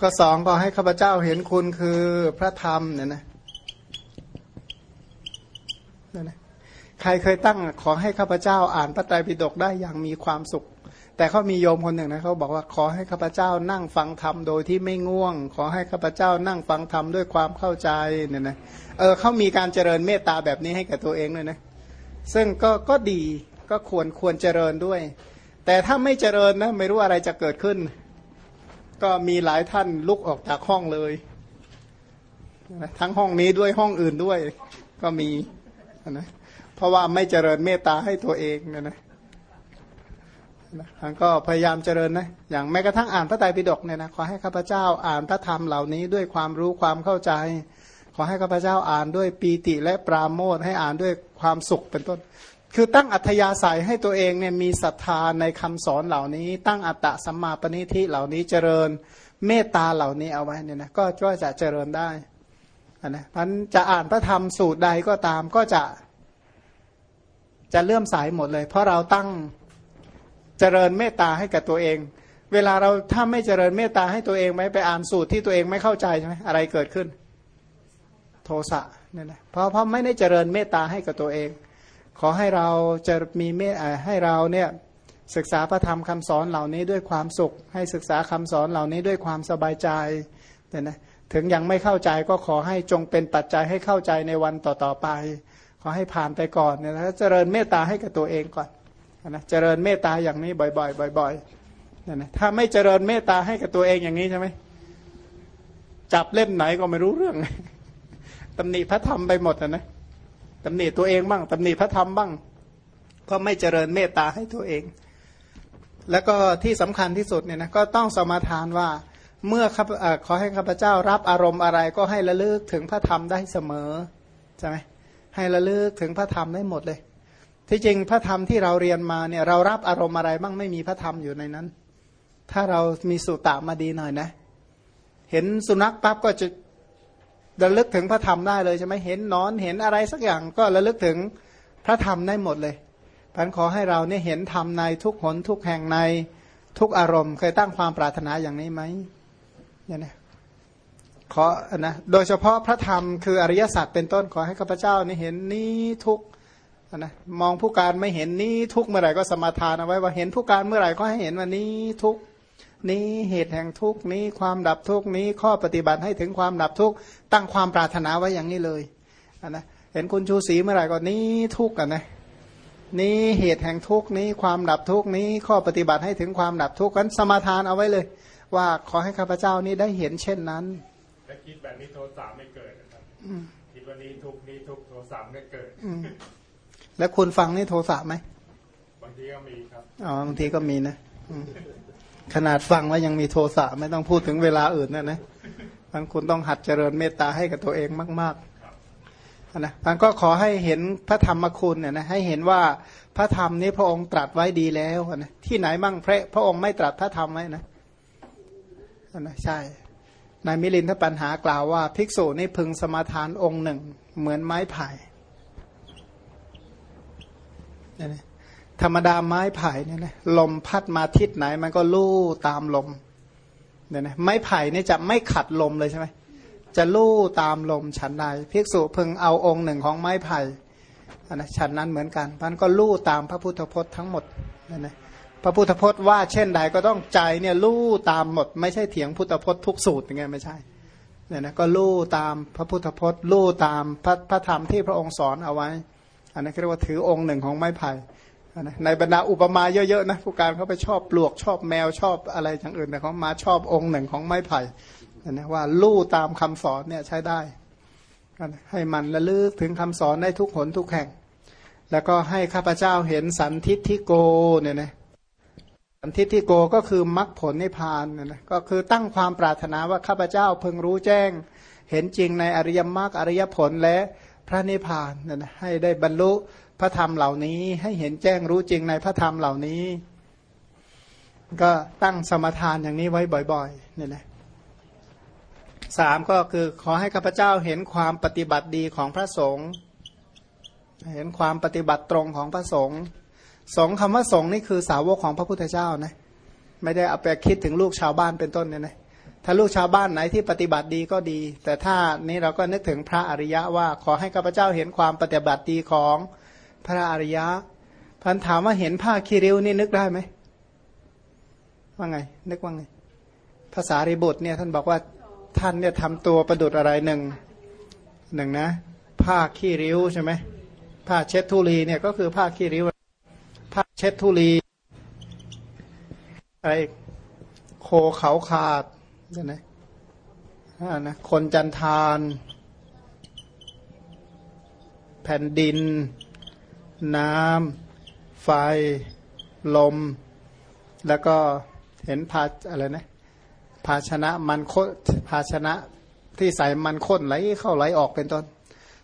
ข้อสองก็ให้ข้าพเจ้าเห็นคุณคือพระธรรมเนี่ยนะเนี่ยนะใครเคยตั้งขอให้ข้าพเจ้าอ่านพระไตรปิฎกได้อย่างมีความสุข แต่เขามีโยมคนหนึ่งนะเขาบอกว่าขอให้ข้าพเจ้านั่งฟังธรรมโดยที่ไม่ง่วง ขอให้ข้าพเจ้านั่งฟังธรรมด้วยความเข้าใจเนี่ยนะเออเขามีการเจริญเมตตาแบบนี้ให้กับตัวเองเลยนะซึ่งก็ก็ดีก็ควรควรเจริญด้วย แต่ถ้าไม่เจริญนะไม่รู้อะไรจะเกิดขึ้น ก็มีหลายท่านลุกออกจากห้องเลย ทั้งห้องนี้ด้วยห้องอื่นด้วย ก็มีนะเพราะว่าไม่เจริญเมตตาให้ตัวเองนะนะก็พยายามเจริญนะ อย่างแม้กระทั่งอ่านพระไตรปิฎกเนี่ยนะขอให้ข้าพเจ้าอ่านพระธรรมเหล่านี้ด้วยความรู้ความเข้าใจ ขอให้ข้าพเจ้าอ่านด้วยปีติและปราโมทให้อ่านด้วยความสุขเป็นต้น คือตั้งอัธยาศัยให้ตัวเองเนี่ยมีศรัทธาในคำสอนเหล่านี้ ตั้งอัตตะสัมมาปณิทิเหล่านี้เจริญเมตตาเหล่านี้เอาไว้เนี่ยนะก็ก็จะเจริญได้นะพันจะอ่านพระธรรมสูตรใดก็ตามก็จะจะเลื่อมสายหมดเลย เพราะเราตั้งเจริญเมตตาให้กับตัวเอง เวลาเราถ้าไม่เจริญเมตตาให้ตัวเองไหมไปอ่านสูตรที่ตัวเองไม่เข้าใจใช่ไหมอะไรเกิดขึ้น โทสะเนี่ยนะเพราะเพราะไม่ได้เจริญเมตตาให้กับตัวเอง ขอให้เราจะมีเมตให้เราเนี่ยศึกษาพระธรรมคำสอนเหล่านี้ด้วยความสุข ให้ศึกษาคำสอนเหล่านี้ด้วยความสบายใจเนี่ยนะถึงยังไม่เข้าใจก็ขอให้จงเป็นปัจจัยให้เข้าใจในวันต่อๆไป ขอให้ผ่านไปก่อนเนี่ยนะเจริญเมตตาให้กับตัวเองก่อนนะเจริญเมตตาอย่างนี้บ่อยๆบ่อยๆเนี่ยนะถ้าไม่เจริญเมตตาให้กับตัวเองอย่างนี้ใช่ไหมจับเล่มไหนก็ไม่รู้เรื่องตำหนิพระธรรมไปหมดนะ ตำหนิตัวเองบ้างตำหนิพระธรรมบ้าง เพราะไม่เจริญเมตตาให้ตัวเอง แล้วก็ที่สำคัญที่สุดเนี่ยนะก็ต้องสมาทานว่าเมื่อขอให้ข้าพเจ้ารับอารมณ์อะไรก็ให้ระลึกถึงพระธรรมได้เสมอใช่ไหมให้ระลึกถึงพระธรรมได้หมดเลย ที่จริงพระธรรมที่เราเรียนมาเนี่ยเรารับอารมณ์อะไรบ้างไม่มีพระธรรมอยู่ในนั้น ถ้าเรามีสุตตะมาดีหน่อยนะ เห็นสุนัขปั๊บก็จะ ระลึกถึงพระธรรมได้เลยใช่ไหมเห็นนอนเห็นอะไรสักอย่างก็ระลึกถึงพระธรรมได้หมดเลยพันขอให้เราเนี่ยเห็นธรรมในทุกหนทุกแห่งในทุกอารมณ์เคยตั้งความปรารถนาอย่างนี้ไหมเนี่ยนะขอนะโดยเฉพาะพระธรรมคืออริยสัจเป็นต้นขอให้ข้าพเจ้านี่เห็นนี้ทุกนะมองผู้การไม่เห็นนี้ทุกเมื่อไหร่ก็สมาทานเอาไว้ว่าเห็นผู้การเมื่อไหร่ก็ให้เห็นว่านี้ทุก นี้เหตุแห่งทุกนี้ความดับทุกนี้ข้อปฏิบัติให้ถึงความดับทุกตั้งความปรารถนาไว้อย่างนี้เลยนะเห็นคุณชูศรีเมื่อไหร่ก็นี้ทุกกันนะนี้เหตุแห่งทุกนี้ความดับทุกนี้ข้อปฏิบัติให้ถึงความดับทุกนั้นสมาทานเอาไว้เลย ว่าขอให้ข้าพเจ้านี้ได้เห็นเช่นนั้นถ้าคิดแบบนี้โทสะไม่เกิดนะครับคิดว่านี้ทุกนี้ทุกโทสะไม่เกิดแล้วคุณฟังนี่โทสะไหมบางทีก็มีครับอ๋อบางทีก็มีนะ ขนาดฟังแล้วยังมีโทสะไม่ต้องพูดถึงเวลาอื่นนะนะท่านคุณต้องหัดเจริญเมตตาให้กับตัวเองมากๆนะท่านก็ขอให้เห็นพระธรรมคุณเนี่ยนะให้เห็นว่าพระธรรมนี้พระองค์ตรัสไว้ดีแล้วนะที่ไหนมั่งพระพระองค์ไม่ตรัสพระธรรมไว้นะนะใช่นายมิลินทปัญหากล่าวว่า ภิกษุนี่พึงสมาทานองค์หนึ่ง เหมือนไม้ไผ่ ธรรมดาไม้ไผ่เนี่ยนะลมพัดมาทิศไหน มันก็ลู่ตามลมเนี่ยนะไม้ไผ่เนี่ยจะไม่ขัดลมเลยใช่ไหมจะลู่ตามลมฉันใดภิกษุพึงเอาองค์หนึ่งของไม้ไผ่นะฉันนั้นเหมือนกันพันก็ลู่ตามพระพุทธพจน์ทั้งหมดเนี่ยนะพระพุทธพจน์ว่าเช่นใดก็ต้องใจเนี่ยลู่ตามหมด ไม่ใช่เถียงพุทธพจน์ทุกสูตรอย่างเงี้ยไม่ใช่เนี่ยนะก็ลู่ตามพระพุทธพจน์ลู่ตามพระพระธรรมที่พระองค์สอนเอาไว้ อันนี้เรียกว่าถือองค์หนึ่งของไม้ไผ่ ในบรรดาอุปมาเยอะๆนะผู้การเขาไปชอบปลวกชอบแมวชอบอะไรอย่างอื่นแต่เขามาชอบองค์หนึ่งของไม้ไผ่นะว่าลู่ตามคำสอนเนี่ยใช้ได้ ให้มันระลึกถึงคำสอนได้ทุกหนทุกแห่ง แล้วก็ให้ข้าพเจ้าเห็นสันทิฏฐิโกเนี่ยนะสันทิฏฐิโกก็คือมรรคผลนิพพานนะก็คือตั้งความปรารถนาว่าข้าพเจ้าเพิ่งรู้แจ้ง เห็นจริงในอริยมรรคอริยผลและพระนิพพานนะให้ได้บรรลุ พระธรรมเหล่านี้ให้เห็นแจ้งรู้จริงในพระธรรมเหล่านี้ ก็ตั้งสมทานอย่างนี้ไว้บ่อยๆนี่แหละสามก็คือขอให้ข้าพเจ้าเห็นความปฏิบัติดีของพระสงฆ์เห็นความปฏิบัติตรงของพระสงฆ์สงคำว่าสงนี่คือสาวกของพระพุทธเจ้านะไม่ได้เอาไปคิดถึงลูกชาวบ้านเป็นต้นเนี่ยนะถ้าลูกชาวบ้านไหนที่ปฏิบัติดีก็ดี แต่ถ้านี้เราก็นึกถึงพระอริยะว่าขอให้ข้าพเจ้าเห็นความปฏิบัติดีของ พระอริยะพันถามว่าเห็นผ้าคีริ้วนี่นึกได้ไหมว่าไง นึกว่าไง ภาษาริบุตรเนี่ยท่านบอกว่าท่านเนี่ยทำตัวประดุดอะไรหนึ่งหนึ่งนะ ผ้าคีริ้วใช่ไหมผ้าเช็ดทุลีเนี่ยก็คือผ้าคีริ้วผ้าเช็ดทุลีอะไรโคเขาขาดเนี่ยนะนะคนจันทาน แผ่นดิน น้ำไฟ ลม แล้วก็เห็นภาอะไรนะภาชนะมันโคภาชนะที่ใส่มันข้นไหลเข้าไหลออกเป็นต้น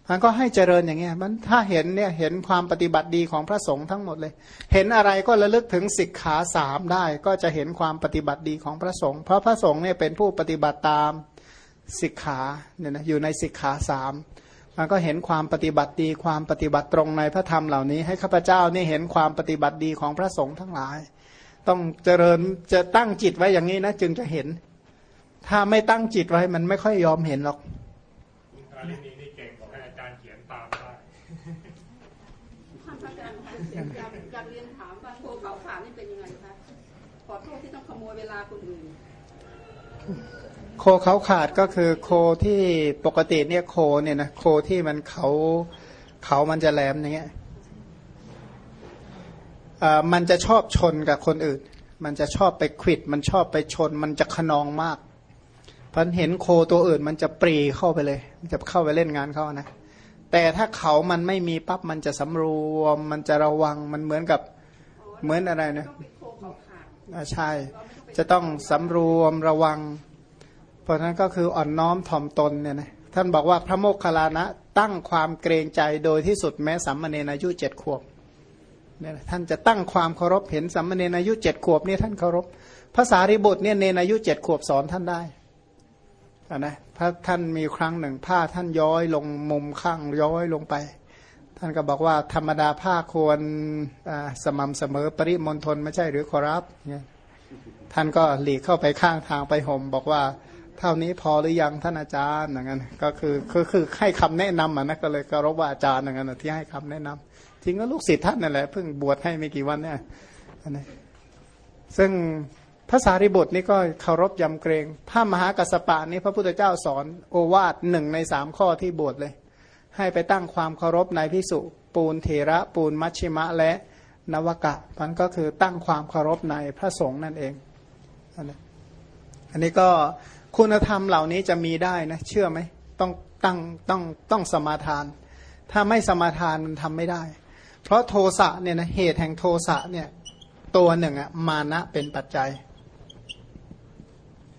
มันก็ให้เจริญอย่างเงี้ยมันถ้าเห็นเนี่ยเห็นความปฏิบัติดีของพระสงฆ์ทั้งหมดเลย เห็นอะไรก็ระลึกถึงสิกขาสามได้ ก็จะเห็นความปฏิบัติดีของพระสงฆ์เพราะพระสงฆ์เนี่ยเป็นผู้ปฏิบัติตามสิกขาเนี่ยนะอยู่ในสิกขาสาม ก็เห็นความปฏิบัติดีความปฏิบัติตรงในพระธรรมเหล่านี้ ให้ข้าพเจ้านี่เห็นความปฏิบัติดีของพระสงฆ์ทั้งหลาย ต้องเจริญจะตั้งจิตไว้อย่างนี้นะจึงจะเห็น ถ้าไม่ตั้งจิตไว้มันไม่ค่อยยอมเห็นหรอกอารินีนี่เก่งบอกให้อาจารย์เขียนตามได้ท่านอาจารย์อยากอยากเรียนถามว่าโคเขาขานี่เป็นยังไงคะขอโทษที่ต้องขโมยเวลาคนอื่น โคเขาขาดก็คือโคที่ปกติเนี่ยโคเนี่ยนะโคที่มันเขาเขามันจะแหลมอย่างเงี้ยมันจะชอบชนกับคนอื่น มันจะชอบไปขิด มันชอบไปชน มันจะขนองมากพันเห็นโคตัวอื่น มันจะปรีเข้าไปเลย มันจะเข้าไปเล่นงานเขานะ แต่ถ้าเขามันไม่มีปั๊บ มันจะสำรวม มันจะระวัง มันเหมือนกับ เหมือนอะไรนะใช่ จะต้องสำรวมระวัง เพราะนั้นก็คืออ่อนน้อมถ่อมตนเนี่ยนะท่านบอกว่าพระโมคคัลลานะตั้งความเกรงใจโดยที่สุดแม้สัมมาเนอายุเจ็ดขวบเนี่ยท่านจะตั้งความเคารพเห็นสัมมาเนอายุเจ็ดขวบเนี่ยท่านเคารพภาษาริบุตรเนี่ยเนอายุเจ็ดขวบสอนท่านได้นะพระท่านมีครั้งหนึ่งผ้าท่านย้อยลงมุมข้างย้อยลงไป ท่านก็บอกว่าธรรมดาผ้าควรสม่ำเสมอปริมณฑลไม่ใช่หรือขอรับเนี่ยท่านก็หลีกเข้าไปข้างทางไปห่มบอกว่า เท่านี้พอหรือยังท่านอาจารย์อย่างนั้นก็คือคือคือให้คำแนะนำอะนะก็เลยกรบว่าอาจารย์อย่างนั้นที่ให้คำแนะนำจริงก็ลูกศิษย์ท่านนั่นแหละเพิ่งบวชให้ไม่กี่วันเนี่ยนะซึ่งภาษาริบุตรนี่ก็เคารพยำเกรงพระมหากัสปะนี่พระพุทธเจ้าสอนโอวาทหนึ่งในสามข้อที่บวชเลย ให้ไปตั้งความเคารพในพิสุปูนเทระปูนมัชชิมะและนวกะมันก็คือตั้งความเคารพในพระสงฆ์นั่นเองอันนี้ก็ คุณธรรมเหล่านี้จะมีได้นะเชื่อไหมต้องตั้งต้องต้องสมาทาน ถ้าไม่สมาทานมันทำไม่ได้ เพราะโทสะเนี่ยนะเหตุแห่งโทสะเนี่ยตัวหนึ่งอะมานะเป็นปัจจัย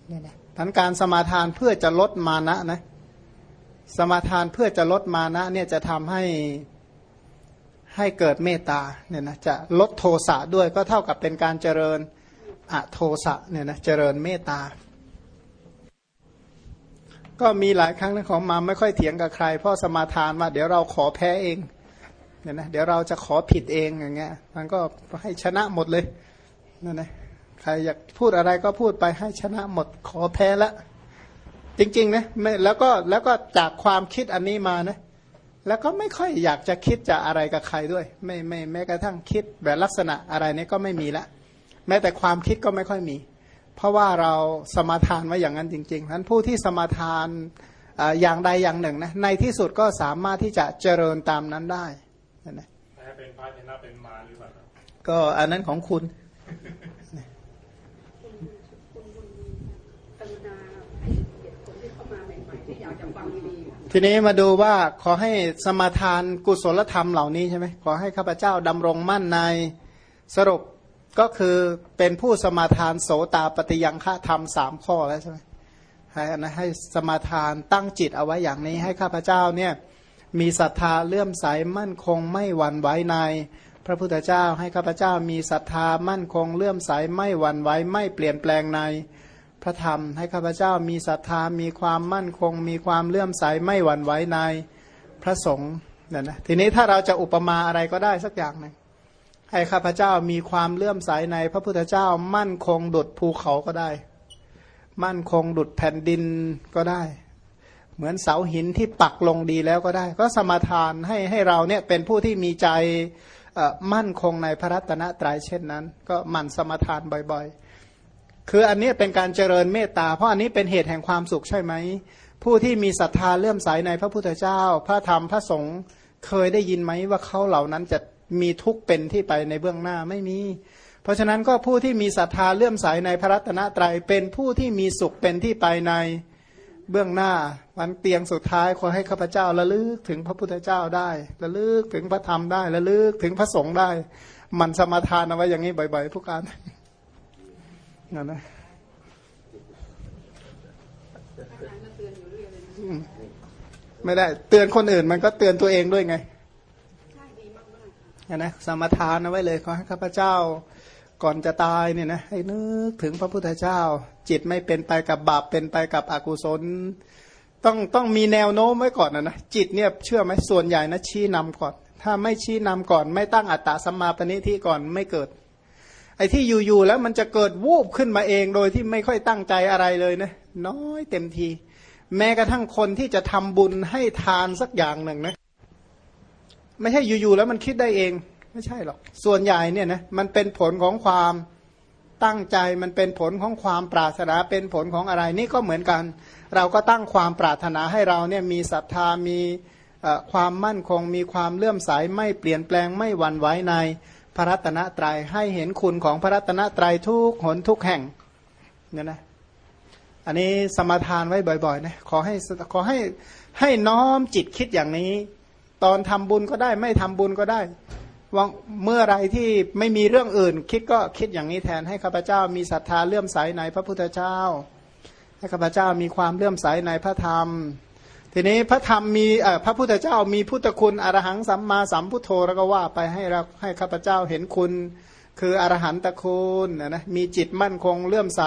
เนี่ยนะทันการสมาทานเพื่อจะลดมานะนะสมาทานเพื่อจะลดมานะเนี่ยจะทำให้ให้เกิดเมตตาเนี่ยนะจะลดโทสะด้วยก็เท่ากับเป็นการเจริญอะโทสะเนี่ยนะเจริญเมตตา ก็มีหลายครั้งนะของมาไม่ค่อยเถียงกับใคร เพราะสมาทานว่าเดี๋ยวเราขอแพ้เองเนี่ยนะเดี๋ยวเราจะขอผิดเองอย่างเงี้ย มันก็ให้ชนะหมดเลยนั่นนะใครอยากพูดอะไรก็พูดไปให้ชนะหมดขอแพ้ละ จริงๆนะไม่แล้วก็แล้วก็จากความคิดอันนี้มานะแล้วก็ไม่ค่อยอยากจะคิดจะอะไรกับใครด้วย ไม่ไม่แม้กระทั่งคิดแบบลักษณะอะไรนี้ก็ไม่มีละ แม้แต่ความคิดก็ไม่ค่อยมี เพราะว่าเราสมาทานไว้อย่างนั้นจริงๆนั้นผู้ที่สมาทานอย่างใดอย่างหนึ่งนะในที่สุดก็สามารถที่จะเจริญตามนั้นได้นะเป็นพระชนะเป็นมาหรือเปล่าก็อันนั้นของคุณทีนี้มาดูว่าขอให้สมาทานกุศลธรรมเหล่านี้ใช่ไหมขอให้ข้าพเจ้าดำรงมั่นในสรุป ก็คือเป็นผู้สมาทานโสตาปฏิยังฆะธรรมสามข้อแล้วใช่ไหมให้นะให้สมาทานตั้งจิตเอาไว้อย่างนี้ให้ข้าพเจ้าเนี่ยมีศรัทธาเลื่อมใสมั่นคงไม่หวั่นไหวใน พระพุทธเจ้าให้ข้าพเจ้ามีศรัทธามั่นคงเลื่อมใสไม่หวั่นไหวไม่เปลี่ยนแปลงใน พระธรรมให้ข้าพเจ้ามีศรัทธามีความมั่นคง มีความเลื่อมใสไม่หวั่นไหวในพระสงฆ์เนี่ยนะทีนี้ถ้าเราจะอุปมาอะไรก็ได้สักอย่างหนึ่ง ให้ข้าพเจ้ามีความเลื่อมใสในพระพุทธเจ้ามั่นคงดุดภูเขาก็ได้ มั่นคงดุดแผ่นดินก็ได้ เหมือนเสาหินที่ปักลงดีแล้วก็ได้ ก็สมาทานให้ให้เราเนี่ยเป็นผู้ที่มีใจมั่นคงในพระรัตนตรัยเช่นนั้น ก็หมั่นสมาทานบ่อยๆ คืออันนี้เป็นการเจริญเมตตา เพราะอันนี้เป็นเหตุแห่งความสุขใช่ไหม ผู้ที่มีศรัทธาเลื่อมใสในพระพุทธเจ้า พระธรรมพระสงฆ์เคยได้ยินไหมว่าเขาเหล่านั้นจะ มีทุกเป็นที่ไปในเบื้องหน้าไม่มี เพราะฉะนั้นก็ผู้ที่มีศรัทธาเลื่อมใสในพระรัตนตรัยเป็นผู้ที่มีสุขเป็นที่ไปในเบื้องหน้าวันเตียงสุดท้ายขอให้ข้าพเจ้าระลึกถึงพระพุทธเจ้าได้ระลึกถึงพระธรรมได้ระลึกถึงพระสงฆ์ได้ มันสมาทานเอาไว้อย่างนี้บ่อยๆผู้การนั่นนะไม่ได้ เตือนคนอื่นมันก็เตือนตัวเองด้วยไง นะสมทานเอาไว้เลยขอให้ข้าพเจ้าก่อนจะตายเนี่ยนะให้นึกถึงพระพุทธเจ้า จิตไม่เป็นไปกับบาปเป็นไปกับอกุศล ต้องต้องมีแนวโน้มไว้ก่อนนะนะจิตเนี่ยเชื่อไหมส่วนใหญ่นะชี้นำก่อน ถ้าไม่ชี้นำก่อน ไม่ตั้งอัตตาสัมมาปณิที่ก่อนไม่เกิด ไอ้ที่อยู่ๆแล้วมันจะเกิดวูบขึ้นมาเองโดยที่ไม่ค่อยตั้งใจอะไรเลยนะน้อยเต็มที แม้กระทั่งคนที่จะทำบุญให้ทานสักอย่างหนึ่งนะ ไม่ใช่อยู่ๆแล้วมันคิดได้เอง ไม่ใช่หรอก ส่วนใหญ่เนี่ยนะมันเป็นผลของความตั้งใจมันเป็นผลของความปรารถนาเป็นผลของอะไรนี่ก็เหมือนกัน เราก็ตั้งความปรารถนาให้เราเนี่ยมีศรัทธามีความมั่นคง มีความเลื่อมใสไม่เปลี่ยนแปลงไม่หวั่นไหวในพระรัตนตรยัยให้เห็นคุณของพระรัตนตรัยทุกหนทุกแห่งเนี่ยนะอันนี้สมาทานไว้บ่อยๆนะขอให้ขอให้ให้น้อมจิตคิดอย่างนี้ ตอนทำบุญก็ได้ ไม่ทำบุญก็ได้ว่าเมื่อไรที่ไม่มีเรื่องอื่น คิดก็คิดอย่างนี้แทนให้ข้าพเจ้ามีศรัทธาเลื่อมใสในพระพุทธเจ้า ให้ข้าพเจ้ามีความเลื่อมใสในพระธรรม ทีนี้พระธรรมมีพระพุทธเจ้ามีพุทธคุณอรหังสัมมาสัมพุทโธแล้วก็ว่าไปให้เราให้ข้าพเจ้าเห็นคุณ คืออรหันตคุณนะมีจิตมั่นคงเลื่อมใส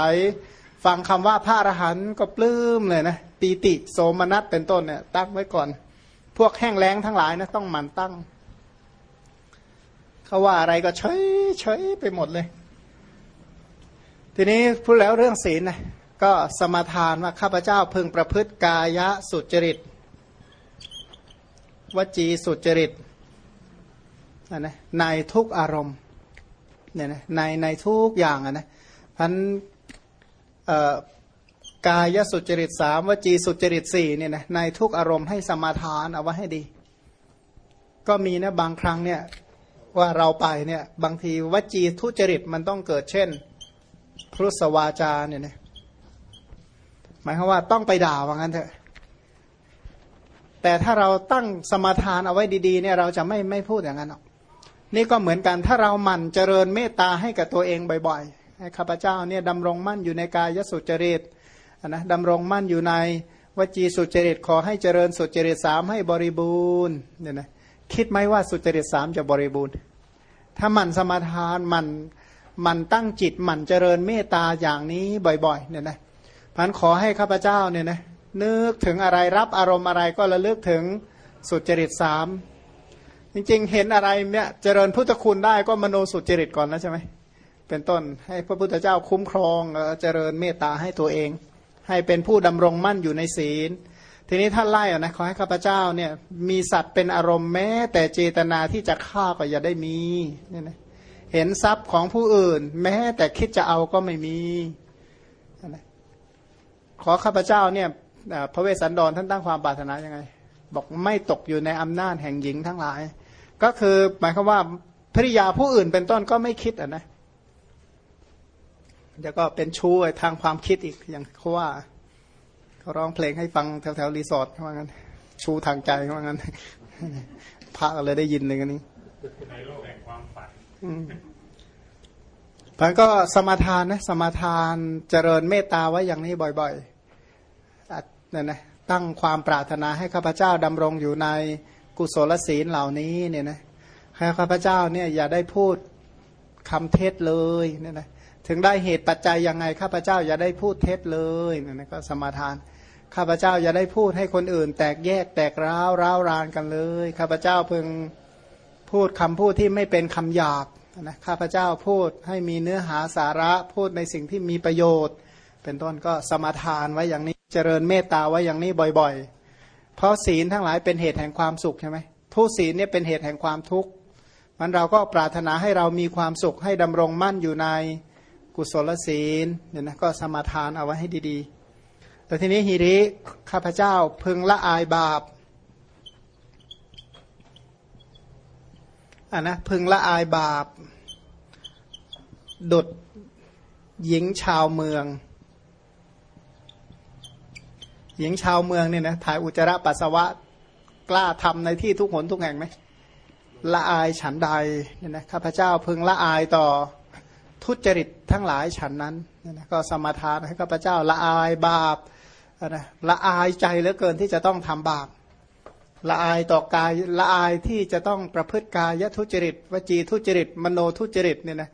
ฟังคำว่าพระอรหันต์ก็ปลื้มเลยนะปีติโสมนัสเป็นต้นเนี่ยตั้งไว้ก่อน พวกแห้งแล้งทั้งหลายนะต้องหมั่นตั้ง เขาว่าอะไรก็เฉยเฉยไปหมดเลย ทีนี้พูดแล้วเรื่องศีลนะก็สมาทานว่าข้าพเจ้าพึงประพฤติกายะสุจริต วจีสุจริตนะในทุกอารมณ์เนี่ยนะในในทุกอย่างอะนะพัน กายสุจริตสามวจีสุจริตสี่เนี่ยนะในทุกอารมณ์ให้สมาทานเอาไว้ให้ดี ก็มีนะบางครั้งเนี่ยว่าเราไปเนี่ยบางทีวจีทุจริตมันต้องเกิดเช่นพุทสวาจาเนี่ยนะหมายความว่าต้องไปด่าว่างั้นเถอะ แต่ถ้าเราตั้งสมาทานเอาไว้ดีๆเนี่ยเราจะไม่ไม่พูดอย่างนั้นหรอกนี่ก็เหมือนกันถ้าเราหมั่นเจริญเมตตาให้กับตัวเองบ่อยๆให้ข้าพเจ้าเนี่ยดำรงมั่นอยู่ในกายสุจริต นะดำรงมั่นอยู่ในวจีสุจริตขอให้เจริญสุจริตสามให้บริบูรณ์เนี่ยนะคิดไหมว่าสุจริตสามจะบริบูรณ์ ถ้ามันสมาทานมันมันตั้งจิตมันเจริญเมตตาอย่างนี้บ่อยๆเนี่ยนะพันขอให้ข้าพเจ้าเนี่ยนะนึกถึงอะไรรับอารมณ์อะไรก็ระลึกถึงสุจริตสามจริงๆ เห็นอะไรเนี่ยเจริญพุทธคุณได้ก็มโนสุจริตก่อนแล้วใช่ไหมเป็นต้นให้พระพุทธเจ้าคุ้มครองเจริญเมตตาให้ตัวเอง ให้เป็นผู้ดำรงมั่นอยู่ในศีล ทีนี้ท่าไล่อะนะขอให้ข้าพเจ้าเนี่ยมีสัตว์เป็นอารมณ์แม้ แต่เจตนาที่จะฆ่าก็อย่าได้มีเนี่ยนะเห็นทรัพย์ของผู้อื่น แม้แต่คิดจะเอาก็ไม่มีนะขอข้าพเจ้าเนี่ยพระเวสสันดรท่านตั้งความปรารถนายังไง บอกไม่ตกอยู่ในอำนาจแห่งหญิงทั้งหลาย ก็คือหมายความว่าภริยาผู้อื่นเป็นต้นก็ไม่คิดอะนะ แล้วก็เป็นชู้ทางความคิดอีกอย่างเขาว่าเขาร้องเพลงให้ฟังแถวแถวรีสอร์ทว่างั้น ชูทางใจว่างั้นพระเลยได้ยินเลยกันนี้ในโลกแห่งความฝันพันก็สมาทานนะสมาทานเจริญเมตตาไว้อย่างนี้บ่อยๆเนี่ยนะตั้งความปรารถนาให้ข้าพเจ้าดำรงอยู่ในกุศลศีลเหล่านี้เนี่ยนะให้ข้าพเจ้าเนี่ยอย่าได้พูดคำเท็จเลยเนี่ยนะ ถึงได้เหตุปัจจัยยังไงข้าพเจ้าอย่าได้พูดเท็จเลยนี่นะก็สมาทาน ข้าพเจ้าอย่าได้พูดให้คนอื่น แตกแยกแตกร้าวร้าวรานกันเลย ข้าพเจ้าเพิ่งพูดคำพูดที่ไม่เป็นคำหยาบนะข้าพเจ้าพูดให้มีเนื้อหาสาระพูดในสิ่งที่มีประโยชน์ เป็นต้นก็สมาทานไว้อย่างนี้เจริญเมตตาไว้อย่างนี้บ่อยๆ เพราะศีลทั้งหลายเป็นเหตุแห่งความสุขใช่ไหมทุศีลเนี่ยเป็นเหตุแห่งความทุกข์มันเราก็ปรารถนาให้เรามีความสุขให้ดำรงมั่นอยู่ใน กุศลศีลเนี่ยนะก็สมาทานเอาไว้ให้ดีๆ แต่ทีนี้ฮิริข้าพเจ้าพึงละอายบาปอะนะพึงละอายบาปดุดหญิงชาวเมือง หญิงชาวเมืองเนี่ยนะถ่ายอุจจาระปัสสาวะกล้าทำในที่ทุกหนทุกแห่งไหมละอายฉันใดเนี่ยนะข้าพเจ้าพึงละอายต่อ ทุจริตทั้งหลายฉันนั้นนะก็สมาทานให้ข้าพเจ้าละอายบาปนะละอายใจเหลือเกินที่จะต้องทำบาปละอายต่อกายละอายที่จะต้องประพฤติกายทุจริต วจีทุจริต มโนทุจริตเนี่ยนะ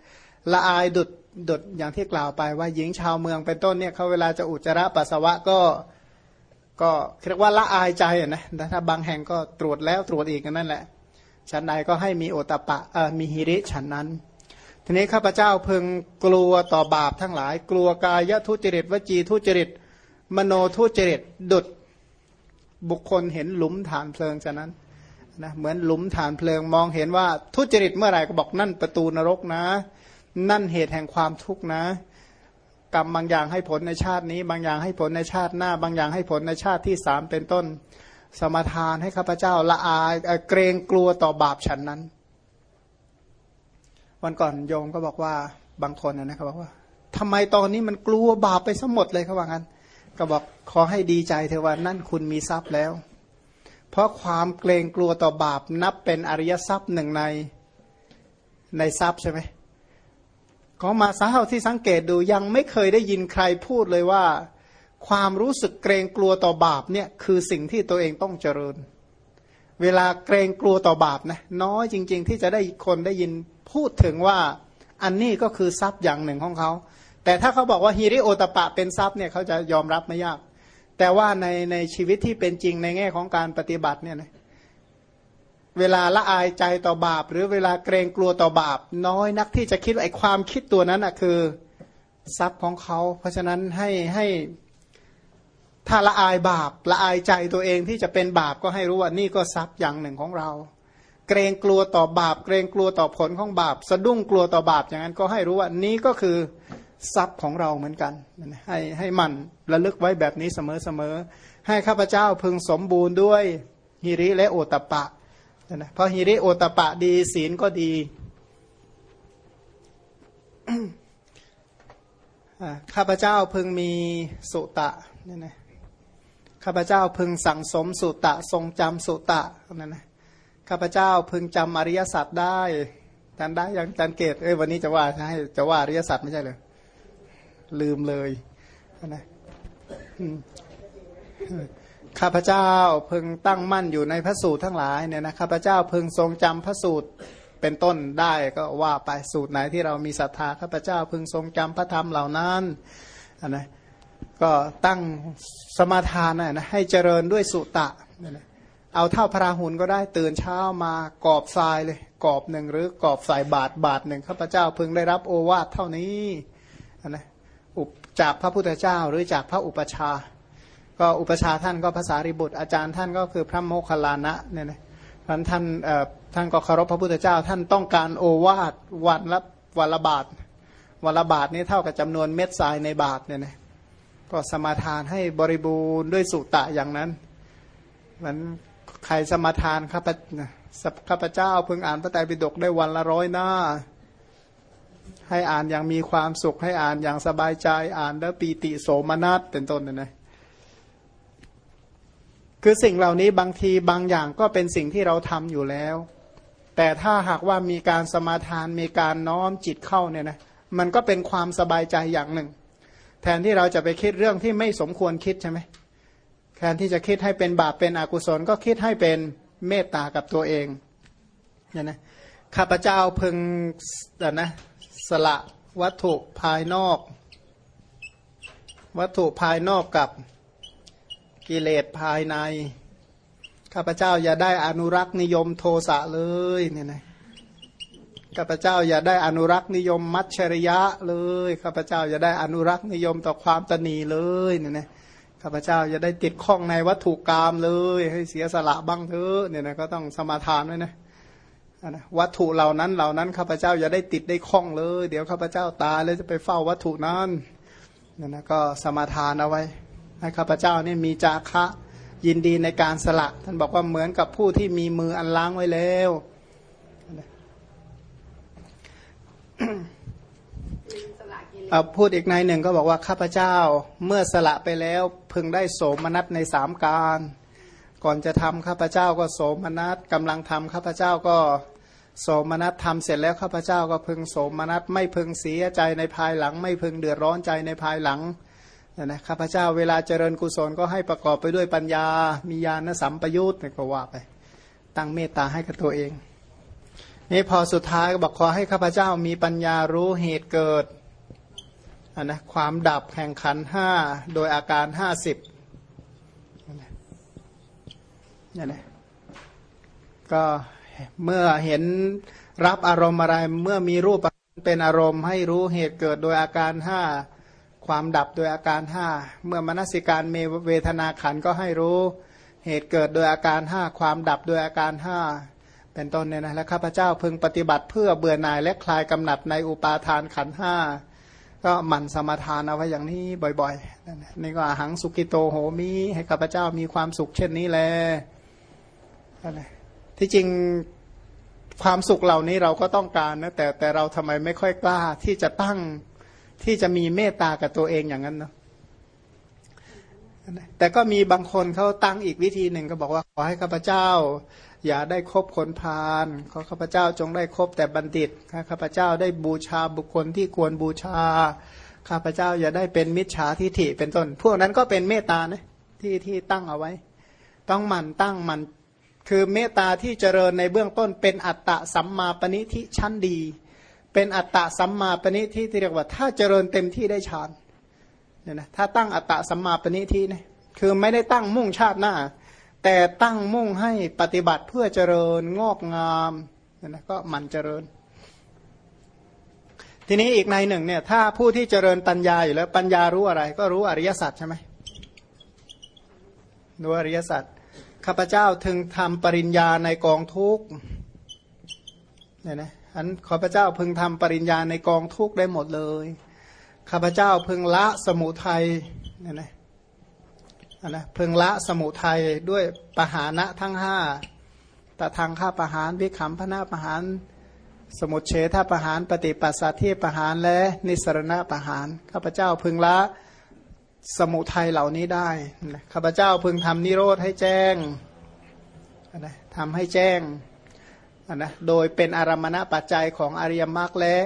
ละอายดุดดุดอย่างที่กล่าวไปว่าหญิงชาวเมืองเป็นต้นเนี่ยเขาเวลาจะอุจจาระปัสสาวะก็ก็เรียกว่าละอายใจนะแต่ถ้าบางแห่งก็ตรวจแล้วตรวจอีกนั่นแหละฉันใดก็ให้มีโอตปะมีฮิริฉันนั้น ทีนี้ข้าพเจ้าเพึงกลัวต่อบาปทั้งหลาย กลัวกายทุจริตวจีทุจริต มโนทุจริตดุดบุคคลเห็นหลุมฐานเพลิงฉะนั้นนะเหมือนหลุมฐานเพลิงมองเห็นว่าทุจริตเมื่อไหร่ก็บอกนั่นประตูนรกนะ นั่นเหตุแห่งความทุกข์นะกรรมบางอย่างให้ผลในชาตินี้ บางอย่างให้ผลในชาติหน้า บางอย่างให้ผลในชาติที่สามเป็นต้น สมทานให้ข้าพเจ้าละอายเกรงกลัวต่อบาปฉันนั้น วันก่อนโยมก็บอกว่าบางคนนะเขาบอกว่าทำไมตอนนี้มันกลัวบาปไปสมหมดเลยเขาว่างั้น ก็บอกขอให้ดีใจเถอะว่านั่นคุณมีทรัพย์แล้ว เพราะความเกรงกลัวต่อบาปนับเป็นอริยทรัพย์หนึ่งในในทรัพย์ใช่ไหมก็มาสาเหาที่สังเกตดูยังไม่เคยได้ยินใครพูดเลยว่า ความรู้สึกเกรงกลัวต่อบาปเนี่ยคือสิ่งที่ตัวเองต้องเจริญ เวลาเกรงกลัวต่อบาปนะน้อยจริง ๆ ที่จะได้คนได้ยิน พูดถึงว่าอันนี้ก็คือทรัพย์อย่างหนึ่งของเขา แต่ถ้าเขาบอกว่าฮิริโอตปะเป็นทรัพย์เนี่ยเขาจะยอมรับไม่ยาก แต่ว่าในในชีวิตที่เป็นจริงในแง่ของการปฏิบัติเนี่ยนะเวลาละอายใจต่อบาป หรือเวลาเกรงกลัวต่อบาป น้อยนักที่จะคิดไอ้ความคิดตัวนั้นอะคือทรัพย์ของเขา เพราะฉะนั้นให้ให้ถ้าละอายบาปละอายใจตัวเองที่จะเป็นบาปก็ให้รู้ว่านี่ก็ทรัพย์อย่างหนึ่งของเรา เกรงกลัวต่อบาป เกรงกลัวต่อผลของบาป สะดุ้งกลัวต่อบาปอย่างนั้นก็ให้รู้ว่านี้ก็คือทรัพย์ของเราเหมือนกัน ให้ให้มันระลึกไว้แบบนี้เสมอเสมอให้ข้าพเจ้าพึงสมบูรณ์ด้วยฮิริและโอตปะนะเพราะฮิริโอตปะดีศีลก็ดีข้าพเจ้าพึงมีสุตะนี่นะข้าพเจ้าพึงสั่งสมสุตะ ทรงจำสุตะนั่นนะ ข้าพเจ้าพึงจำอริยสัจได้จำได้ยังจันเกตเอ้ยวันนี้จะว่าให้จะว่าอริยสัจไม่ใช่เลยลืมเลยนะข้าพเจ้าพึงตั้งมั่นอยู่ในพระสูตรทั้งหลายเนี่ยนะข้าพเจ้าพึงทรงจำพระสูตรเป็นต้นได้ก็ว่าไปสูตรไหนที่เรามีศรัทธาข้าพเจ้าพึงทรงจำพระธรรมเหล่านั้นนะก็ตั้งสมาทานนะให้เจริญด้วยสุตะนะ เอาเท่าพระหุนก็ได้ตื่นเช้ามากอบทรายเลย กอบหนึ่งหรือกอบสายบาทบาทหนึ่งข้าพเจ้าพึงได้รับโอวาทเท่านี้นะอุปจากพระพุทธเจ้าหรือจากพระอุปชา ก็อุปชาท่านก็ภาษาริบุตรอาจารย์ท่านก็คือพระโมคคัลลานะเนี่ยนะท่านท่านท่านก็เคารพพระพุทธเจ้า ท่านต้องการโอวาทวันละวันละบาทวันละบาทนี่เท่ากับจำนวนเม็ดทรายในบาทเนี่ยนะก็สมาทานให้บริบูรณ์ด้วยสุตะอย่างนั้นมัน ใครสมาทานข้าพข้าพเจ้าเพิ่งอ่านพระไตรปิฎกได้วันละร้อยหน้า ให้อ่านอย่างมีความสุข ให้อ่านอย่างสบายใจอ่านแล้วปีติโสมนัสเป็นต้นนะนะคือสิ่งเหล่านี้บางทีบางอย่างก็เป็นสิ่งที่เราทำอยู่แล้ว แต่ถ้าหากว่ามีการสมาทานมีการน้อมจิตเข้าเนี่ยนะมันก็เป็นความสบายใจอย่างหนึ่ง แทนที่เราจะไปคิดเรื่องที่ไม่สมควรคิดใช่ไหม แทนที่จะคิดให้เป็นบาปเป็นอกุศลก็คิดให้เป็นเมตตากับตัวเองเนี่ยนะข้าพเจ้าพึงนะสละวัตถุภายนอก วัตถุภายนอกกับกิเลสภายใน ข้าพเจ้าอย่าได้อนุรักษ์นิยมโทสะเลยเนี่ยนะข้าพเจ้าอย่าได้อนุรักษ์นิยมมัจฉริยะเลยข้าพเจ้าอย่าได้อนุรักษ์นิยมต่อความตนีเลยเนี่ยนะ ข้าพเจ้าอย่าได้ติดข้องในวัตถุกรรมเลย ให้เสียสละบ้างเถอะเนี่ยนะก็ต้องสมาทานด้วยนะนะวัตถุเหล่านั้นเหล่านั้นข้าพเจ้าอย่าได้ติดได้ข้องเลย เดี๋ยวข้าพเจ้าตายแล้วจะไปเฝ้าวัตถุนั้นเนี่ยนะก็สมาทานเอาไว้ให้ข้าพเจ้านี่มีจาคะยินดีในการสละ ท่านบอกว่าเหมือนกับผู้ที่มีมืออันล้างไว้แล้ว พูดอีกในหนึ่งก็บอกว่าข้าพเจ้าเมื่อสละไปแล้วพึงได้โสมนัสในสามการ ก่อนจะทำข้าพเจ้าก็โสมนัสกำลังทำข้าพเจ้าก็โสมนัสทำเสร็จแล้วข้าพเจ้าก็พึงโสมนัสไม่พึงเสียใจในภายหลัง ไม่พึงเดือดร้อนใจในภายหลังนะข้าพเจ้าเวลาเจริญกุศลก็ให้ประกอบไปด้วยปัญญา มีญาณสัมปยุตก็ว่าไป ตั้งเมตตาให้กับตัวเองนี่พอสุดท้ายก็บอกขอให้ข้าพเจ้ามีปัญญารู้เหตุเกิด นนะความดับแห่งขันห้าโดยอาการห้าสิบนี่แหละก็เมื่อเห็นรับอารมณ์อะไรเมื่อมีรูปเป็นอารมณ์ให้รู้เหตุเกิดโดยอาการห้าความดับโดยอาการห้าเมื่อมนสิการเมเวทนาขันก็ให้รู้เหตุเกิดโดยอาการห้าความดับโดยอาการห้าเป็นต้นเนี่ยนะและข้าพเจ้าพึงปฏิบัติเพื่อเบื่อหน่ายและคลายกำหนัดในอุปาทานขันห้า ก็หมั่นสมาทานเอาไว้อย่างนี้บ่อยๆนี่ก็หังสุกิโตโหมีให้ข้าพเจ้ามีความสุขเช่นนี้แลที่จริงความสุขเหล่านี้เราก็ต้องการนะแต่แต่เราทำไมไม่ค่อยกล้าที่จะตั้งที่จะมีเมตตากับตัวเองอย่างนั้นเนาะแต่ก็มีบางคนเขาตั้งอีกวิธีหนึ่งก็บอกว่าขอให้ข้าพเจ้า อย่าได้คบคนพาลขอข้าพเจ้าจงได้คบแต่บัณฑิตข้าพเจ้าได้บูชาบุคคลที่ควรบูชา ข้าพเจ้าอย่าได้เป็นมิจฉาทิฐิเป็นต้น พวกนั้นก็เป็นเมตตานะที่ที่ตั้งเอาไว้ ต้องหมั่นตั้งหมั่นคือเมตตาที่เจริญในเบื้องต้นเป็นอัตตะสัมมาปณิทิชั้นดี เป็นอัตตะสัมมาปณิทิที่เรียกว่า ถ้าเจริญเต็มที่ได้ฌานเนี่ยนะถ้าตั้งอัตตะสัมมาปณิทิเนี่ยคือไม่ได้ตั้งมุ่งชาติหน้า แต่ตั้งมุ่งให้ปฏิบัติเพื่อเจริญงอกงามเนี่ยนะก็มันเจริญ ทีนี้อีกในหนึ่งเนี่ยถ้าผู้ที่เจริญปัญญาอยู่แล้วปัญญารู้อะไร ก็รู้อริยสัจใช่ไหมรู้อริยสัจข้าพเจ้าถึงทำปริญญาในกองทุกเนี่ยนะอันข้าพเจ้าพึงทำปริญญาในกองทุกได้หมดเลยข้าพเจ้าพึงละสมุทัยเนี่ยนะ นะพึงละสมุทัยด้วยปหานะทั้งห้าต่ทางข้าปหารวิขำพนาปหารสมุเฉทปหารปฏิปัสสัที่ปหารและนิสรณะปหารข้าพเจ้าพึงละสมุทัยเหล่านี้ได้ข้าพเจ้าพึงทำนิโรธให้แจ้งนะทำให้แจ้งนะโดยเป็นอารมณปัจจัยของอริยมรรคและ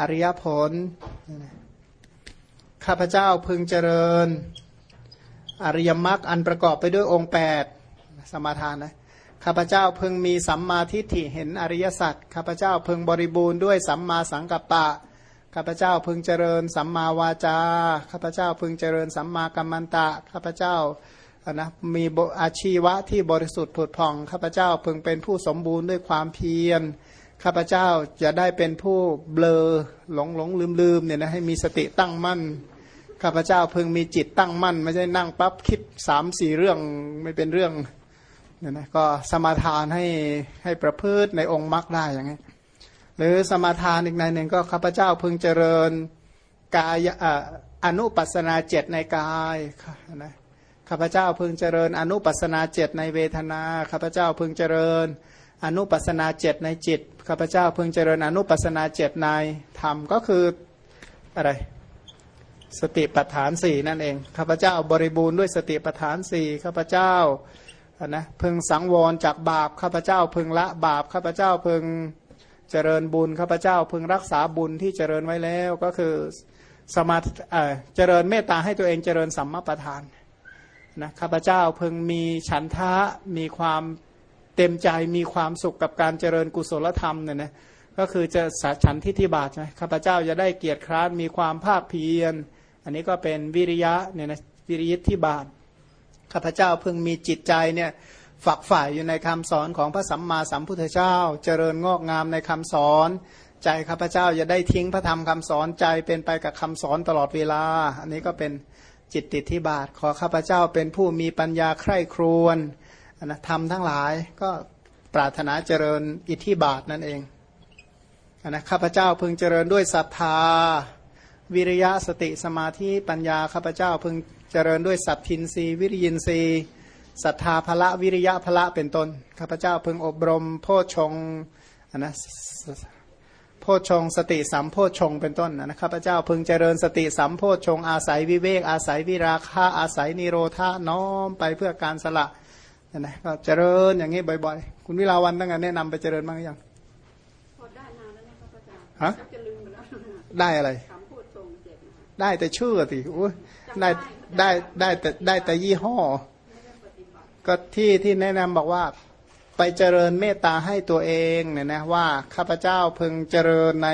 อริยผลข้าพเจ้าพึงเจริญ อริยมรรคอันประกอบไปด้วยองค์ 8 สมาทานนะข้าพเจ้าพึงมีสัมมาทิฏฐิเห็นอริยสัจข้าพเจ้าพึงบริบูรณ์ด้วยสัมมาสังกัปปะข้าพเจ้าพึงเจริญสัมมาวาจาข้าพเจ้าพึงเจริญสัมมากัมมันตะข้าพเจ้านะมีอาชีวะที่บริสุทธิ์ผุดผ่องข้าพเจ้าพึงเป็นผู้สมบูรณ์ด้วยความเพียรข้าพเจ้าจะได้เป็นผู้เบลอหลงหลงลืมลืมเนี่ยนะให้มีสติตั้งมั่น ข้าพเจ้าพึงมีจิตตั้งมั่น ไม่ใช่นั่งปั๊บคิดสามสี่เรื่องไม่เป็นเรื่องเนี่ยนะก็สมาทานให้ให้ประพฤติในองค์มรรคได้อย่างนี้หรือสมาทานอีกในหนึ่งก็ข้าพเจ้าพึงเจริญกายอนุปัสนาเจตในกายนะข้าพเจ้าพึงเจริญ อนุปัสนาเจตในเวทนาข้าพเจ้าพึงเจริญ อนุปัสนาเจตในจิตข้าพเจ้าพึงเจริญอนุปัสนาเจตในธรรมก็คืออะไร สติปัฏฐานสี่นั่นเองข้าพเจ้าบริบูรณ์ด้วยสติปัฏฐานสี่ข้าพเจ้านะพึงสังวรจากบาปข้าพเจ้าพึงละบาปข้าพเจ้าพึงเจริญบุญข้าพเจ้าพึงรักษาบุญที่เจริญไว้แล้วก็คือสมาเจริญเมตตาให้ตัวเองเจริญสัมมาประธานนะข้าพเจ้าพึงมีฉันทะมีความเต็มใจมีความสุขกับการเจริญกุศลธรรมเนี่ยนะก็คือจะสฉันทิฏฐิบาทใช่ไหมข้าพเจ้าจะได้เกียรติคร้านมีความภาคเพียร อันนี้ก็เป็นวิริยะเนี่ยนะวิริยทธิบาทข้าพเจ้าเพึงมีจิตใจเนี่ยฝักฝ่ายอยู่ในคำสอนของพระสัมมาสัมพุทธเจ้า เจริญงอกงามในคำสอน ใจข้าพเจ้าอย่าได้ทิ้งพระธรรมคำสอนใจเป็นไปกับคำสอนตลอดเวลา อันนี้ก็เป็นจิตติดที่บาทขอข้าพเจ้าเป็นผู้มีปัญญาใคร่ครวญนะทำทั้งหลายก็ปรารถนาเจริญอิทธิบาทนั่นเองนะข้าพเจ้าพึงเจริญด้วยศรัทธา วิริยะสติสมาธิปัญญาข้าพเจ้าพึงเจริญด้วยสัตทินรีวิริยินรีศรัทธาพละวิริยะพละเป็นต้นข้าพเจ้าพึงอบรม โพชฌงค์อะนะโพชฌงค์สติสัมโพชฌงค์เป็นต้นนะข้าพเจ้าพึงเจริญสติสัมโพชฌงค์อาศัยวิเวกอาศัยวิราคะ อาศัยนิโรธาน้อมไปเพื่อการสละนะนะก็เจริญอย่างนี้บ่อยๆ คุณวิลาวันตั้งแต่แนะนำไปเจริญบ้างหรือยังพอได้นานแล้วนะครับอาจารย์ฮะชักจะลืมไปแล้วนะได้อะไร ได้แต่ชื่อสิอุ๊ยได้ได้ได้แต่ได้แต่ยี่ห้อไม่ได้ปฏิบัติก็ที่ที่แนะนำบอกว่าไปเจริญเมตตาให้ตัวเองเนี่ยนะว่าข้าพเจ้าพึงเจริญใน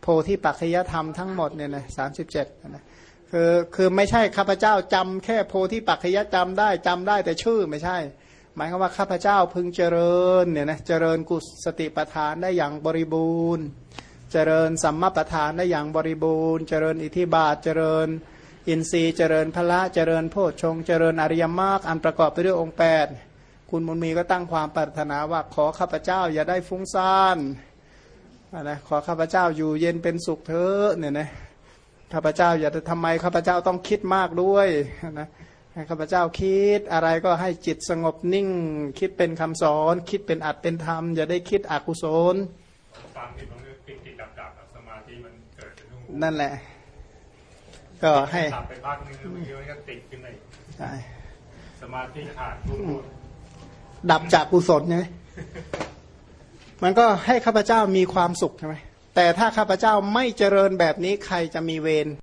โพธิปัจจยธรรมทั้งหมดเนี่ยนะสามสิบเจ็ดนะคือคือไม่ใช่ข้าพเจ้าจำแค่โพธิปัจจยจำได้จำได้แต่ชื่อไม่ใช่ หมายความว่าข้าพเจ้าพึงเจริญเนี่ยนะเจริญกุศติปทานได้อย่างบริบูรณ์ เจริญสัมมาประธานได้อย่างบริบูรณ์ เจริญอิทธิบาทเจริญ อินทรีย์เจริญพละเจริญโพชฌงเจริญอริยมรรคอันประกอบไปด้วยองค์แปดคุณมุนมีก็ตั้งความปรารถนาว่าขอข้าพเจ้าอย่าได้ฟุ้งซ่านนะขอข้าพเจ้าอยู่เย็นเป็นสุขเถอะเนี่ยนะข้าพเจ้าอย่าทำไมข้าพเจ้าต้องคิดมากด้วยนะให้ข้าพเจ้าคิดอะไรก็ให้จิตสงบนิ่ง คิดเป็นคำสอน คิดเป็นอัดเป็นธรรม อย่าได้คิดอกุศล นทุ่งนั่นแหละ ก็ให้ตับไปพักนึงแล้วมันก็ติดขึ้นมาอีกใช่สมาธิขาดทุกคนดับจากกุศลใช่ไหมมันก็ให้ข้าพเจ้ามีความสุขใช่ไหมแต่ถ้าข้าพเจ้าไม่เจริญแบบนี้ใครจะมีเวร